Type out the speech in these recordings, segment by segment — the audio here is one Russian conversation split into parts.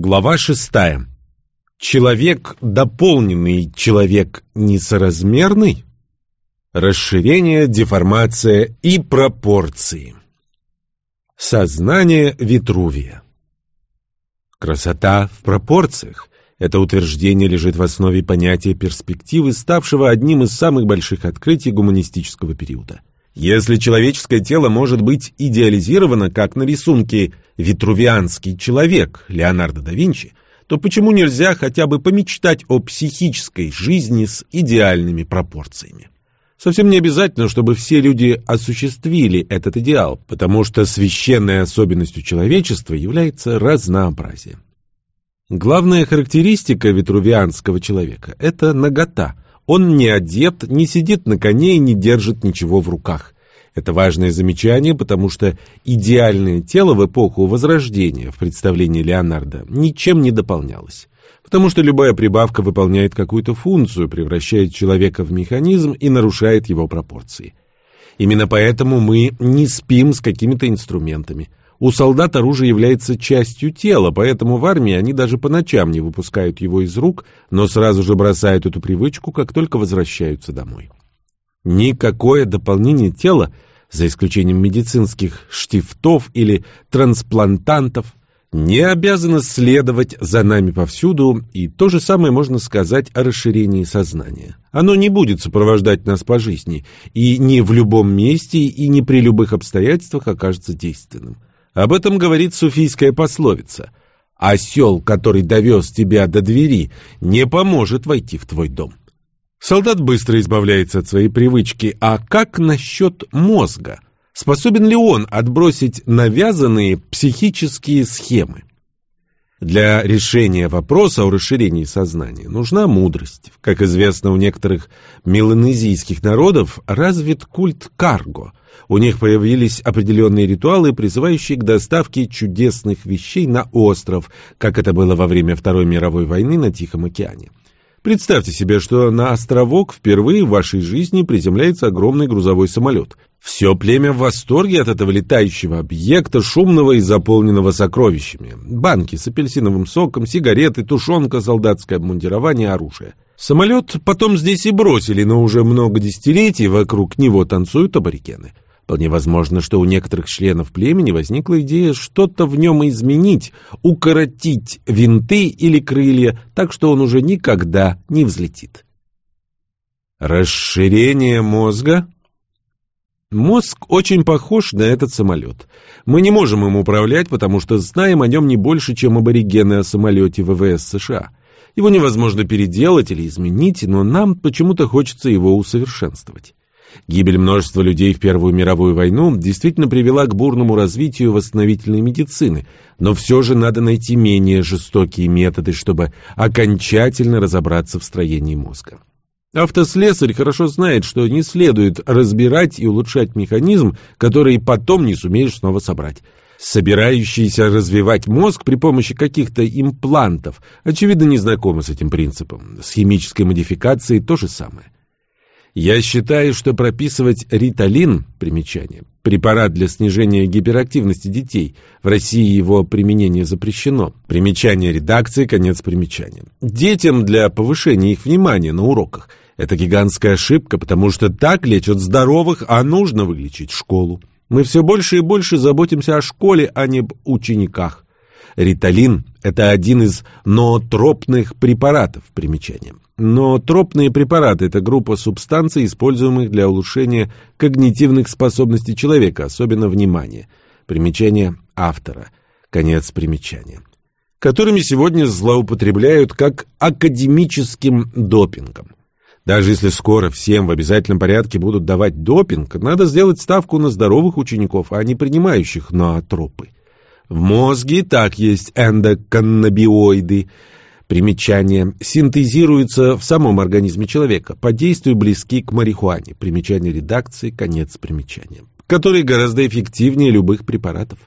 Глава шестая. Человек дополненный, человек несоразмерный? Расширение, деформация и пропорции. Сознание Витрувия. Красота в пропорциях. Это утверждение лежит в основе понятия перспективы, ставшего одним из самых больших открытий гуманистического периода. Если человеческое тело может быть идеализировано, как на рисунке «Витрувианский человек» Леонардо да Винчи, то почему нельзя хотя бы помечтать о психической жизни с идеальными пропорциями? Совсем не обязательно, чтобы все люди осуществили этот идеал, потому что священной особенностью человечества является разнообразие. Главная характеристика витрувианского человека – это нагота – он не одет, не сидит на коне и не держит ничего в руках. Это важное замечание, потому что идеальное тело в эпоху Возрождения в представлении Леонардо ничем не дополнялось. Потому что любая прибавка выполняет какую-то функцию, превращает человека в механизм и нарушает его пропорции. Именно поэтому мы не спим с какими-то инструментами. У солдат оружие является частью тела, поэтому в армии они даже по ночам не выпускают его из рук, но сразу же бросают эту привычку, как только возвращаются домой. Никакое дополнение тела, за исключением медицинских штифтов или трансплантантов, не обязано следовать за нами повсюду, и то же самое можно сказать о расширении сознания. Оно не будет сопровождать нас по жизни, и не в любом месте, и не при любых обстоятельствах окажется действенным. Об этом говорит суфийская пословица. «Осел, который довез тебя до двери, не поможет войти в твой дом». Солдат быстро избавляется от своей привычки, а как насчет мозга? Способен ли он отбросить навязанные психические схемы? Для решения вопроса о расширении сознания нужна мудрость. Как известно, у некоторых меланезийских народов развит культ карго. У них появились определенные ритуалы, призывающие к доставке чудесных вещей на остров, как это было во время Второй мировой войны на Тихом океане. Представьте себе, что на островок впервые в вашей жизни приземляется огромный грузовой самолет. Все племя в восторге от этого летающего объекта, шумного и заполненного сокровищами. Банки с апельсиновым соком, сигареты, тушенка, солдатское обмундирование, оружие. Самолет потом здесь и бросили, но уже много десятилетий вокруг него танцуют аборигены. Вполне возможно, что у некоторых членов племени возникла идея что-то в нем изменить, укоротить винты или крылья, так что он уже никогда не взлетит. Расширение мозга Мозг очень похож на этот самолет. Мы не можем им управлять, потому что знаем о нем не больше, чем аборигены о самолете ВВС США. Его невозможно переделать или изменить, но нам почему-то хочется его усовершенствовать. Гибель множества людей в Первую мировую войну действительно привела к бурному развитию восстановительной медицины, но все же надо найти менее жестокие методы, чтобы окончательно разобраться в строении мозга. Автослесарь хорошо знает, что не следует разбирать и улучшать механизм, который потом не сумеешь снова собрать. Собирающийся развивать мозг при помощи каких-то имплантов, очевидно, не знакомы с этим принципом. С химической модификацией то же самое. Я считаю, что прописывать риталин, примечание, препарат для снижения гиперактивности детей, в России его применение запрещено. Примечание редакции, конец примечания. Детям для повышения их внимания на уроках. Это гигантская ошибка, потому что так лечат здоровых, а нужно вылечить школу. Мы все больше и больше заботимся о школе, а не об учениках. Риталин – это один из ноотропных препаратов, примечание. Ноотропные препараты – это группа субстанций, используемых для улучшения когнитивных способностей человека, особенно внимания. Примечание автора. Конец примечания. Которыми сегодня злоупотребляют как академическим допингом. Даже если скоро всем в обязательном порядке будут давать допинг, надо сделать ставку на здоровых учеников, а не принимающих ноотропы. В мозге так есть эндоканнабиоиды. Примечание. Синтезируются в самом организме человека. По действию близки к марихуане. Примечание редакции. Конец примечания. Которые гораздо эффективнее любых препаратов.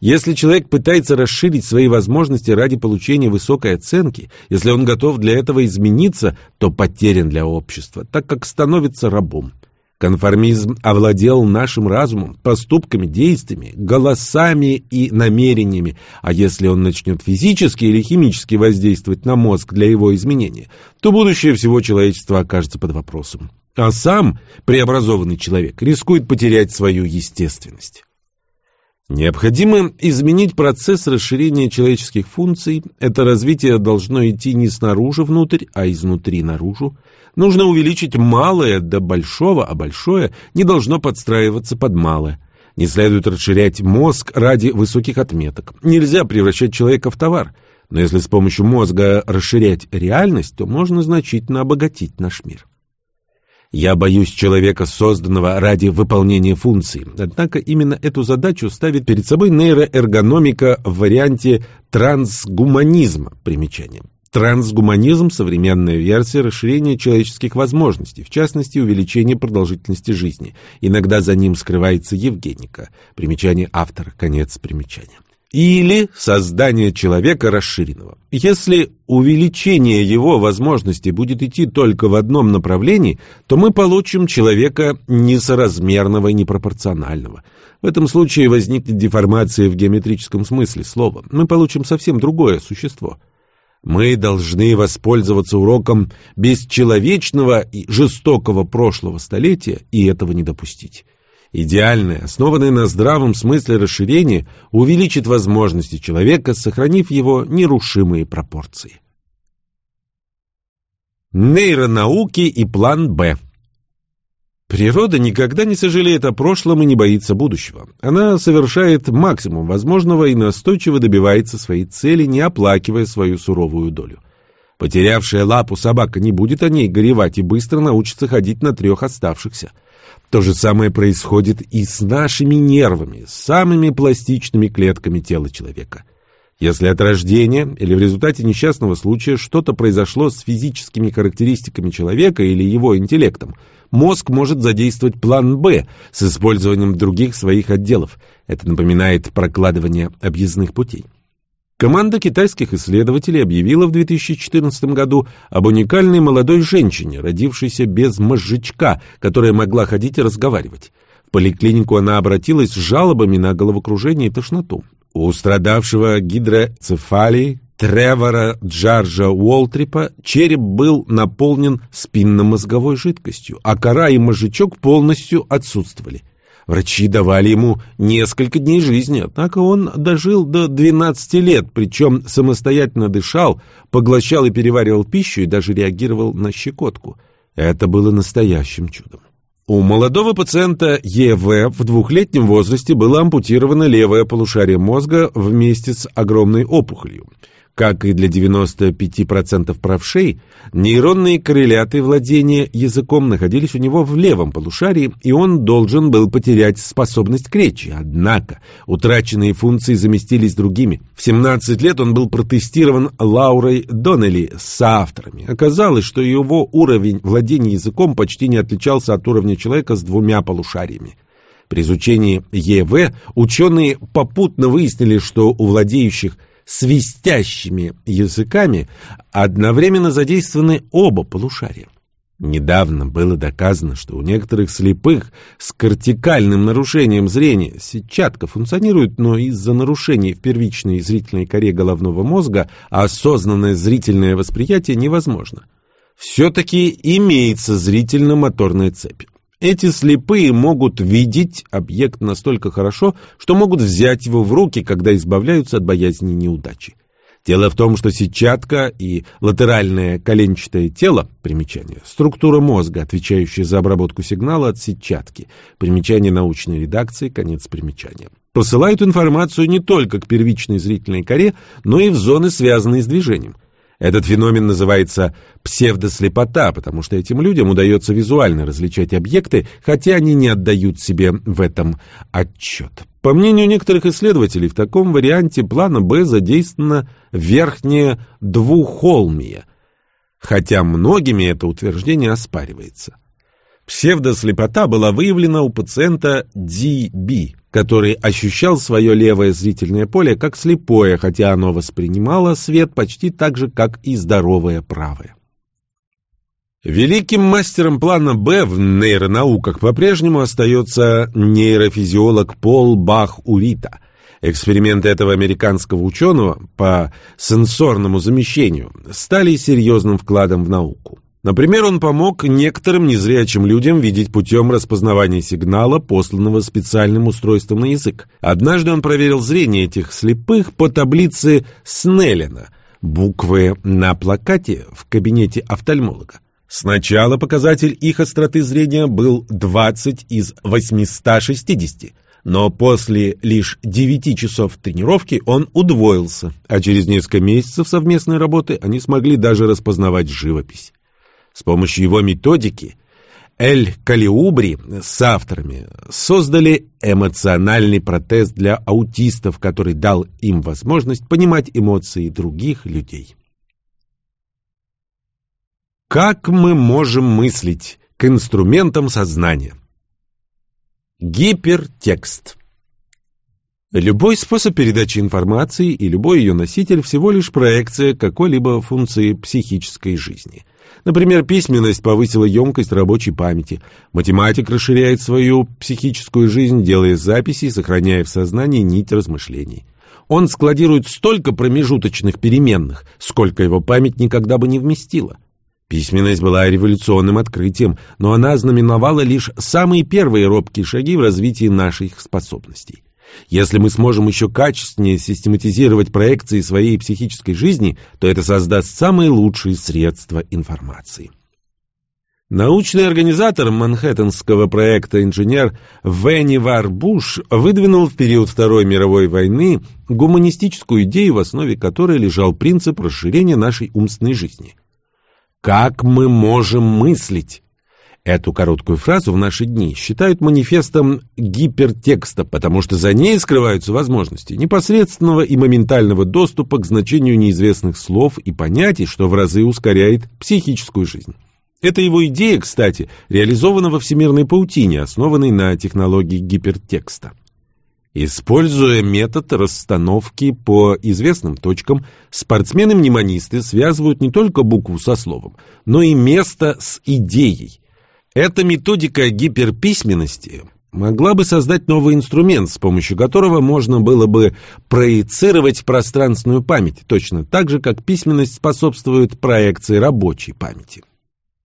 Если человек пытается расширить свои возможности ради получения высокой оценки, если он готов для этого измениться, то потерян для общества, так как становится рабом. Конформизм овладел нашим разумом, поступками, действиями, голосами и намерениями, а если он начнет физически или химически воздействовать на мозг для его изменения, то будущее всего человечества окажется под вопросом. А сам преобразованный человек рискует потерять свою естественность. Необходимо изменить процесс расширения человеческих функций. Это развитие должно идти не снаружи внутрь, а изнутри наружу. Нужно увеличить малое до большого, а большое не должно подстраиваться под малое. Не следует расширять мозг ради высоких отметок. Нельзя превращать человека в товар. Но если с помощью мозга расширять реальность, то можно значительно обогатить наш мир. Я боюсь человека, созданного ради выполнения функций. Однако именно эту задачу ставит перед собой нейроэргономика в варианте трансгуманизма. Примечание. Трансгуманизм – современная версия расширения человеческих возможностей, в частности, увеличения продолжительности жизни. Иногда за ним скрывается Евгеника. Примечание автора. Конец примечания или создание человека расширенного. Если увеличение его возможностей будет идти только в одном направлении, то мы получим человека несоразмерного и непропорционального. В этом случае возникнет деформация в геометрическом смысле слова. Мы получим совсем другое существо. Мы должны воспользоваться уроком бесчеловечного и жестокого прошлого столетия и этого не допустить. Идеальное, основанное на здравом смысле расширение увеличит возможности человека, сохранив его нерушимые пропорции. Нейронауки и план «Б» Природа никогда не сожалеет о прошлом и не боится будущего. Она совершает максимум возможного и настойчиво добивается своей цели, не оплакивая свою суровую долю. Потерявшая лапу собака не будет о ней горевать и быстро научится ходить на трех оставшихся. То же самое происходит и с нашими нервами, самыми пластичными клетками тела человека. Если от рождения или в результате несчастного случая что-то произошло с физическими характеристиками человека или его интеллектом, мозг может задействовать план «Б» с использованием других своих отделов. Это напоминает прокладывание объездных путей. Команда китайских исследователей объявила в 2014 году об уникальной молодой женщине, родившейся без мозжечка, которая могла ходить и разговаривать. В поликлинику она обратилась с жалобами на головокружение и тошноту. У страдавшего гидроцефалии Тревора Джарджа Уолтрипа череп был наполнен спинномозговой жидкостью, а кора и мозжечок полностью отсутствовали. Врачи давали ему несколько дней жизни, однако он дожил до 12 лет, причем самостоятельно дышал, поглощал и переваривал пищу и даже реагировал на щекотку. Это было настоящим чудом. У молодого пациента ЕВ в двухлетнем возрасте было ампутировано левое полушарие мозга вместе с огромной опухолью. Как и для 95% правшей, нейронные корреляты владения языком находились у него в левом полушарии, и он должен был потерять способность к речи. Однако утраченные функции заместились другими. В 17 лет он был протестирован Лаурой Доннелли с соавторами. Оказалось, что его уровень владения языком почти не отличался от уровня человека с двумя полушариями. При изучении ЕВ ученые попутно выяснили, что у владеющих – свистящими языками одновременно задействованы оба полушария. Недавно было доказано, что у некоторых слепых с кортикальным нарушением зрения сетчатка функционирует, но из-за нарушений в первичной зрительной коре головного мозга осознанное зрительное восприятие невозможно. Все-таки имеется зрительно-моторная цепь. Эти слепые могут видеть объект настолько хорошо, что могут взять его в руки, когда избавляются от боязни неудачи. Дело в том, что сетчатка и латеральное коленчатое тело, примечание, структура мозга, отвечающая за обработку сигнала от сетчатки, примечание научной редакции, конец примечания, посылают информацию не только к первичной зрительной коре, но и в зоны, связанные с движением. Этот феномен называется псевдослепота, потому что этим людям удается визуально различать объекты, хотя они не отдают себе в этом отчет. По мнению некоторых исследователей, в таком варианте плана Б задействована верхняя двухолмия, хотя многими это утверждение оспаривается. Псевдослепота была выявлена у пациента DB, который ощущал свое левое зрительное поле как слепое, хотя оно воспринимало свет почти так же, как и здоровое правое. Великим мастером плана «Б» в нейронауках по-прежнему остается нейрофизиолог Пол Бах-Урита. Эксперименты этого американского ученого по сенсорному замещению стали серьезным вкладом в науку. Например, он помог некоторым незрячим людям видеть путем распознавания сигнала, посланного специальным устройством на язык. Однажды он проверил зрение этих слепых по таблице Снеллина, буквы на плакате в кабинете офтальмолога. Сначала показатель их остроты зрения был 20 из 860, но после лишь 9 часов тренировки он удвоился, а через несколько месяцев совместной работы они смогли даже распознавать живопись. С помощью его методики Эль Калиубри с авторами создали эмоциональный протез для аутистов, который дал им возможность понимать эмоции других людей. Как мы можем мыслить к инструментам сознания? Гипертекст. Любой способ передачи информации и любой ее носитель всего лишь проекция какой-либо функции психической жизни. Например, письменность повысила емкость рабочей памяти. Математик расширяет свою психическую жизнь, делая записи и сохраняя в сознании нить размышлений. Он складирует столько промежуточных переменных, сколько его память никогда бы не вместила. Письменность была революционным открытием, но она знаменовала лишь самые первые робкие шаги в развитии наших способностей. Если мы сможем еще качественнее систематизировать проекции своей психической жизни, то это создаст самые лучшие средства информации. Научный организатор манхэттенского проекта инженер Веннивар Буш выдвинул в период Второй мировой войны гуманистическую идею, в основе которой лежал принцип расширения нашей умственной жизни – как мы можем мыслить? Эту короткую фразу в наши дни считают манифестом гипертекста, потому что за ней скрываются возможности непосредственного и моментального доступа к значению неизвестных слов и понятий, что в разы ускоряет психическую жизнь. Эта его идея, кстати, реализована во всемирной паутине, основанной на технологии гипертекста. Используя метод расстановки по известным точкам, спортсмены-мнемонисты связывают не только букву со словом, но и место с идеей. Эта методика гиперписьменности могла бы создать новый инструмент, с помощью которого можно было бы проецировать пространственную память, точно так же, как письменность способствует проекции рабочей памяти.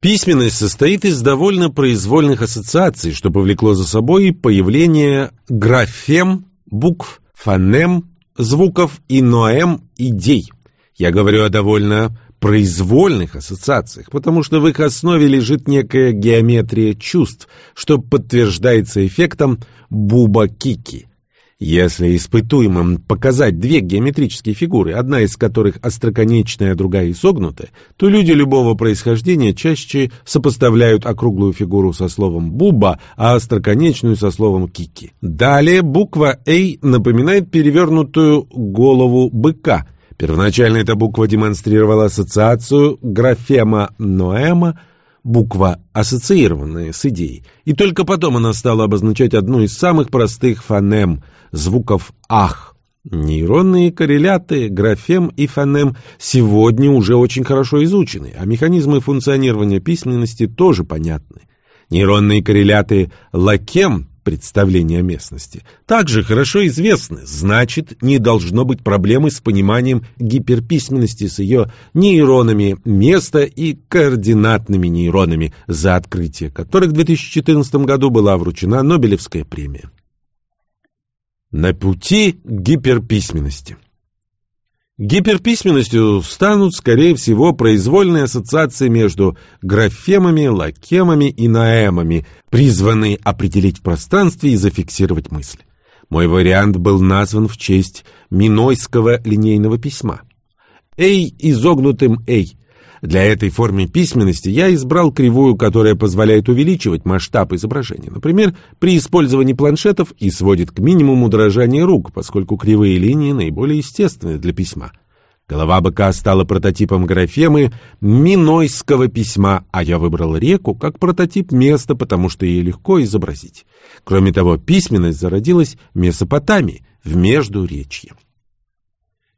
Письменность состоит из довольно произвольных ассоциаций, что повлекло за собой появление графем, букв, фонем, звуков и ноэм идей. Я говорю о довольно произвольных ассоциациях, потому что в их основе лежит некая геометрия чувств, что подтверждается эффектом Буба-Кики. Если испытуемым показать две геометрические фигуры, одна из которых остроконечная, другая изогнутая, то люди любого происхождения чаще сопоставляют округлую фигуру со словом «буба», а остроконечную со словом «кики». Далее буква «а» напоминает перевернутую голову быка. Первоначально эта буква демонстрировала ассоциацию графема Ноэма – буква, ассоциированная с идеей, и только потом она стала обозначать одну из самых простых фонем звуков «ах». Нейронные корреляты, графем и фонем сегодня уже очень хорошо изучены, а механизмы функционирования письменности тоже понятны. Нейронные корреляты лакем представления о местности, также хорошо известны, значит, не должно быть проблемы с пониманием гиперписьменности с ее нейронами места и координатными нейронами, за открытие которых в 2014 году была вручена Нобелевская премия. На пути к гиперписьменности Гиперписьменностью станут, скорее всего, произвольные ассоциации между графемами, лакемами и наэмами, призванные определить в пространстве и зафиксировать мысль. Мой вариант был назван в честь Минойского линейного письма. «Эй» изогнутым «эй» Для этой формы письменности я избрал кривую, которая позволяет увеличивать масштаб изображения, например, при использовании планшетов и сводит к минимуму дрожание рук, поскольку кривые линии наиболее естественны для письма. Голова быка стала прототипом графемы Минойского письма, а я выбрал реку как прототип места, потому что ее легко изобразить. Кроме того, письменность зародилась в Месопотамии, в Междуречье.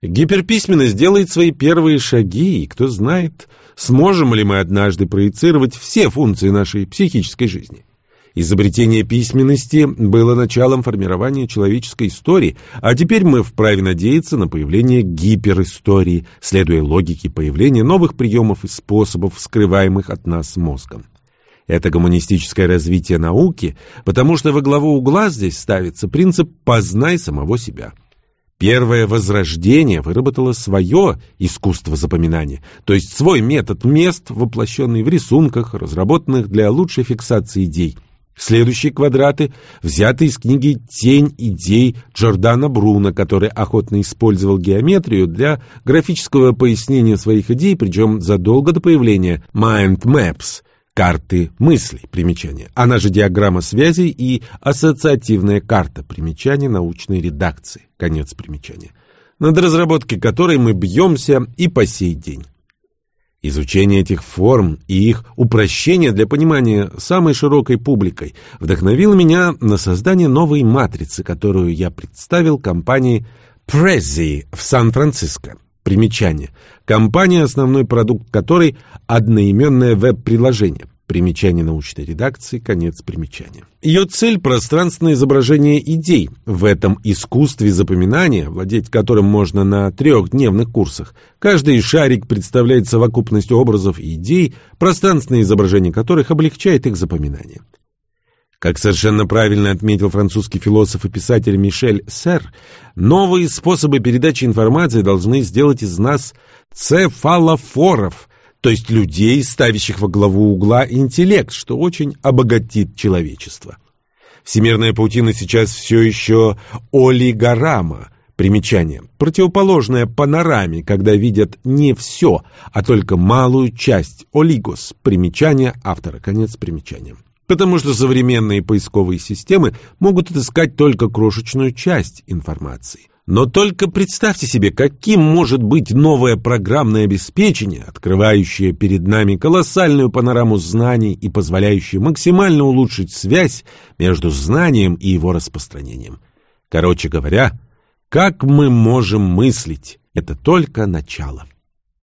Гиперписьменность делает свои первые шаги, и кто знает, сможем ли мы однажды проецировать все функции нашей психической жизни. Изобретение письменности было началом формирования человеческой истории, а теперь мы вправе надеяться на появление гиперистории, следуя логике появления новых приемов и способов, скрываемых от нас мозгом. Это гуманистическое развитие науки, потому что во главу угла здесь ставится принцип «познай самого себя». Первое возрождение выработало свое искусство запоминания, то есть свой метод мест, воплощенный в рисунках, разработанных для лучшей фиксации идей. Следующие квадраты взяты из книги «Тень идей» Джордана Бруна, который охотно использовал геометрию для графического пояснения своих идей, причем задолго до появления Mind Maps – карты мыслей, примечание, она же диаграмма связей и ассоциативная карта, примечание научной редакции, конец примечания, над разработкой которой мы бьемся и по сей день. Изучение этих форм и их упрощение для понимания самой широкой публикой вдохновило меня на создание новой матрицы, которую я представил компании Prezi в Сан-Франциско. Примечание. Компания, основной продукт которой – одноименное веб-приложение. Примечание научной редакции, конец примечания. Ее цель – пространственное изображение идей. В этом искусстве запоминания, владеть которым можно на трехдневных курсах, каждый шарик представляет совокупность образов и идей, пространственное изображение которых облегчает их запоминание. Как совершенно правильно отметил французский философ и писатель Мишель Сер, новые способы передачи информации должны сделать из нас цефалофоров, то есть людей, ставящих во главу угла интеллект, что очень обогатит человечество. Всемирная паутина сейчас все еще олигорама, примечание, противоположное панораме, когда видят не все, а только малую часть, олигос, примечание автора, конец примечания потому что современные поисковые системы могут отыскать только крошечную часть информации. Но только представьте себе, каким может быть новое программное обеспечение, открывающее перед нами колоссальную панораму знаний и позволяющее максимально улучшить связь между знанием и его распространением. Короче говоря, как мы можем мыслить, это только начало.